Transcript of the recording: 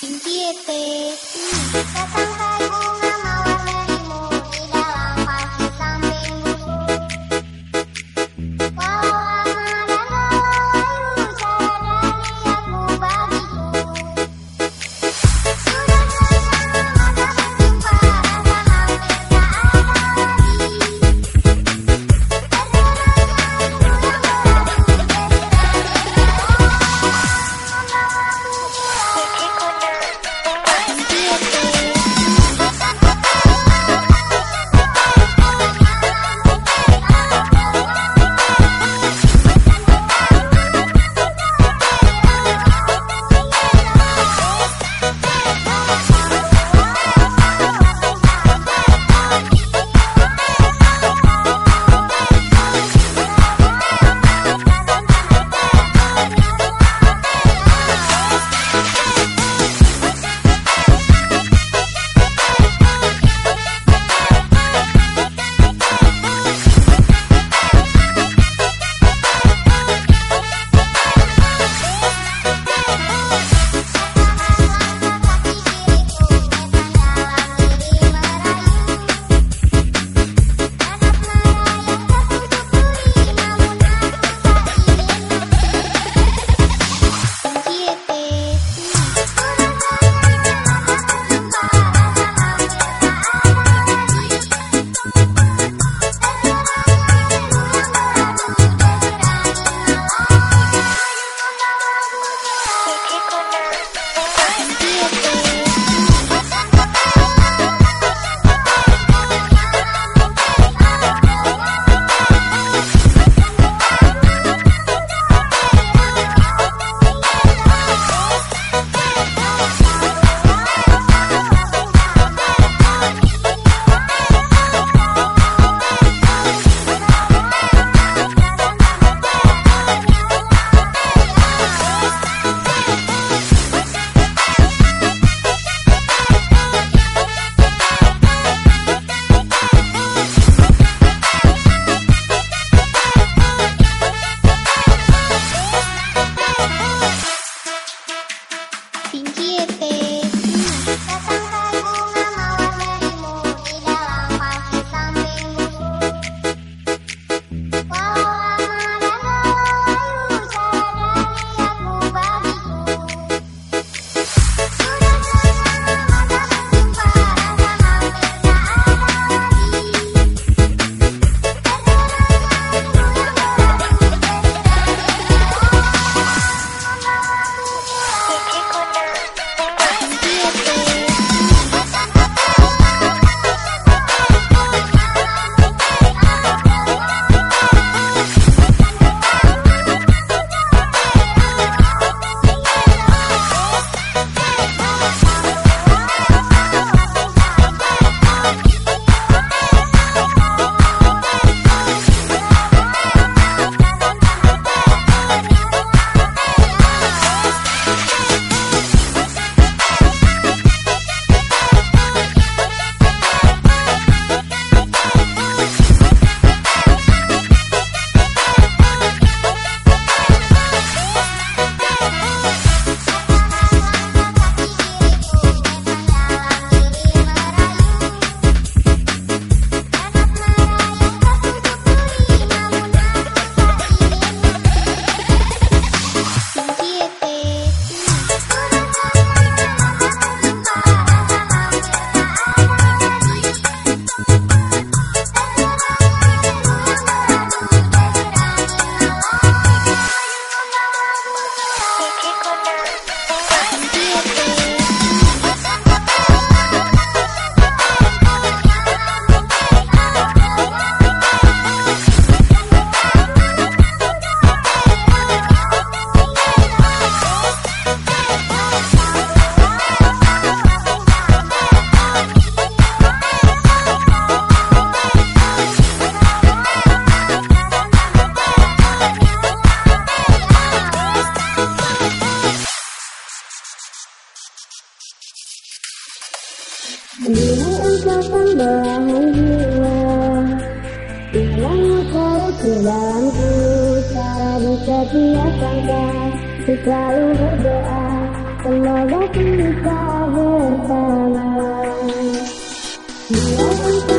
Inquiete, inquieta tan takkan bahagia Bilangnya kau ke dalamku Cara bisa tiada Ku selalu berdoa Semoga kita bertahan. Bila